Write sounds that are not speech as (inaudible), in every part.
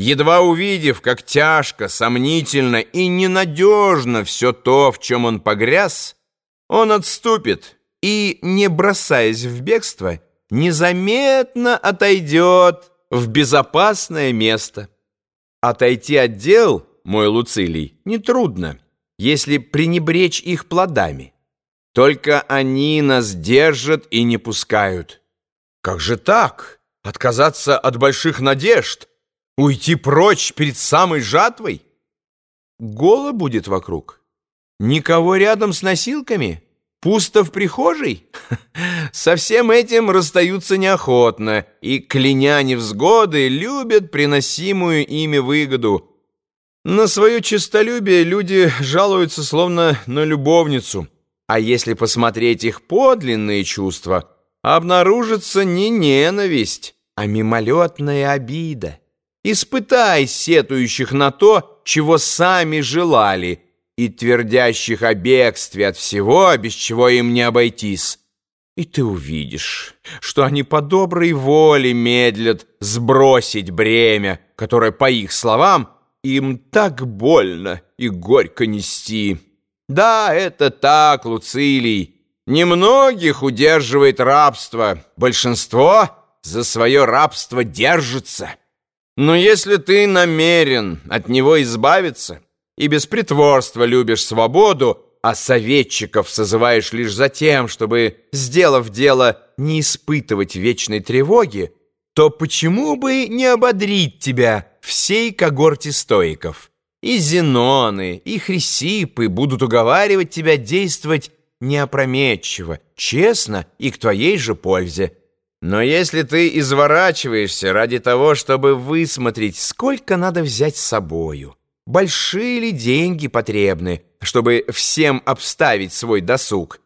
Едва увидев, как тяжко, сомнительно и ненадежно все то, в чем он погряз, он отступит и, не бросаясь в бегство, незаметно отойдет в безопасное место. Отойти от дел, мой Луцилий, нетрудно, если пренебречь их плодами. Только они нас держат и не пускают. Как же так? Отказаться от больших надежд? Уйти прочь перед самой жатвой? Голо будет вокруг? Никого рядом с носилками? Пусто в прихожей? (laughs) Со всем этим расстаются неохотно, и, кляня невзгоды, любят приносимую ими выгоду. На свое честолюбие люди жалуются словно на любовницу, а если посмотреть их подлинные чувства, обнаружится не ненависть, а мимолетная обида. Испытай сетующих на то, чего сами желали, и твердящих о бегстве от всего, без чего им не обойтись. И ты увидишь, что они по доброй воле медлят сбросить бремя, которое, по их словам, им так больно и горько нести. Да, это так, Луцилий. Немногих удерживает рабство, большинство за свое рабство держится. Но если ты намерен от него избавиться и без притворства любишь свободу, а советчиков созываешь лишь за тем, чтобы, сделав дело, не испытывать вечной тревоги, то почему бы не ободрить тебя всей когорте стоиков? И Зеноны, и Хрисипы будут уговаривать тебя действовать неопрометчиво, честно и к твоей же пользе. Но если ты изворачиваешься ради того, чтобы высмотреть, сколько надо взять с собою, большие ли деньги потребны, чтобы всем обставить свой досуг,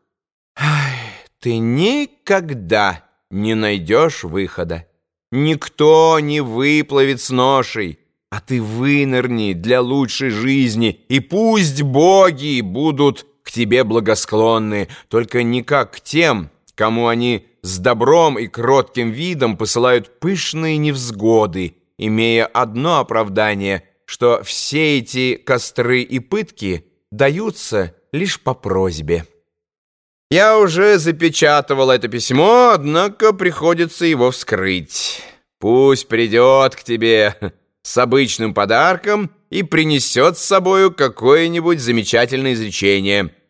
ты никогда не найдешь выхода. Никто не выплывет с ношей, а ты вынырни для лучшей жизни, и пусть боги будут к тебе благосклонны, только не как к тем, кому они с добром и кротким видом посылают пышные невзгоды, имея одно оправдание, что все эти костры и пытки даются лишь по просьбе. Я уже запечатывал это письмо, однако приходится его вскрыть. Пусть придет к тебе с обычным подарком и принесет с собою какое-нибудь замечательное изречение —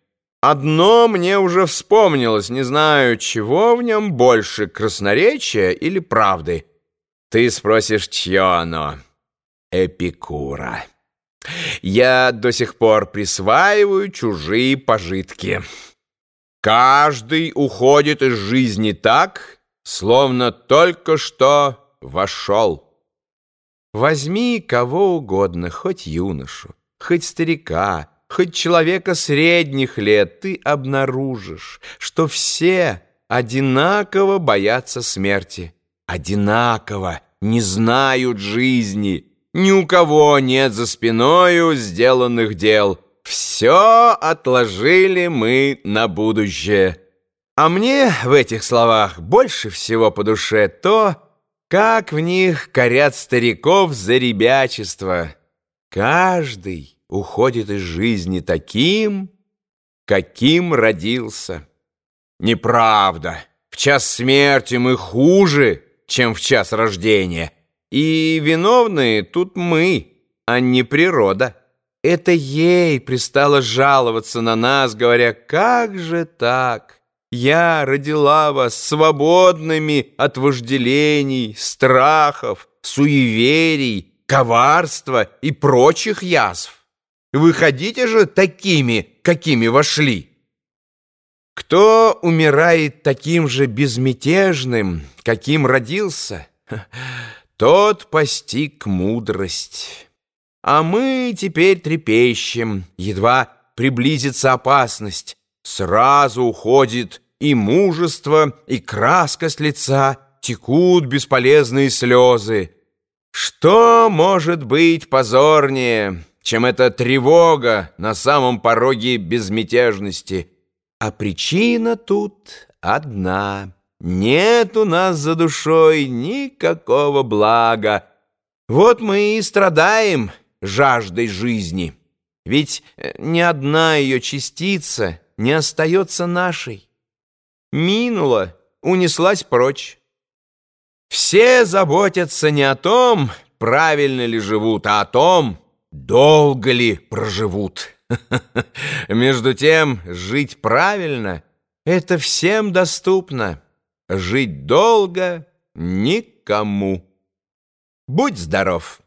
Одно мне уже вспомнилось, не знаю, чего в нем больше, красноречия или правды. Ты спросишь, чье оно? Эпикура. Я до сих пор присваиваю чужие пожитки. Каждый уходит из жизни так, словно только что вошел. Возьми кого угодно, хоть юношу, хоть старика, хоть человека средних лет, ты обнаружишь, что все одинаково боятся смерти, одинаково не знают жизни, ни у кого нет за спиною сделанных дел. Все отложили мы на будущее. А мне в этих словах больше всего по душе то, как в них корят стариков за ребячество. Каждый уходит из жизни таким, каким родился. Неправда. В час смерти мы хуже, чем в час рождения. И виновные тут мы, а не природа. Это ей пристало жаловаться на нас, говоря, как же так? Я родила вас свободными от вожделений, страхов, суеверий, коварства и прочих язв. Выходите же такими, какими вошли. Кто умирает таким же безмятежным, каким родился, (laughs) тот постиг мудрость. А мы теперь трепещем, едва приблизится опасность. Сразу уходит и мужество, и краска с лица, текут бесполезные слезы. Что может быть позорнее?» Чем эта тревога на самом пороге безмятежности. А причина тут одна. Нет у нас за душой никакого блага. Вот мы и страдаем жаждой жизни, ведь э, ни одна ее частица не остается нашей. Минула, унеслась прочь. Все заботятся не о том, правильно ли живут, а о том, долго ли проживут. (laughs) Между тем, жить правильно — это всем доступно. Жить долго — никому. Будь здоров!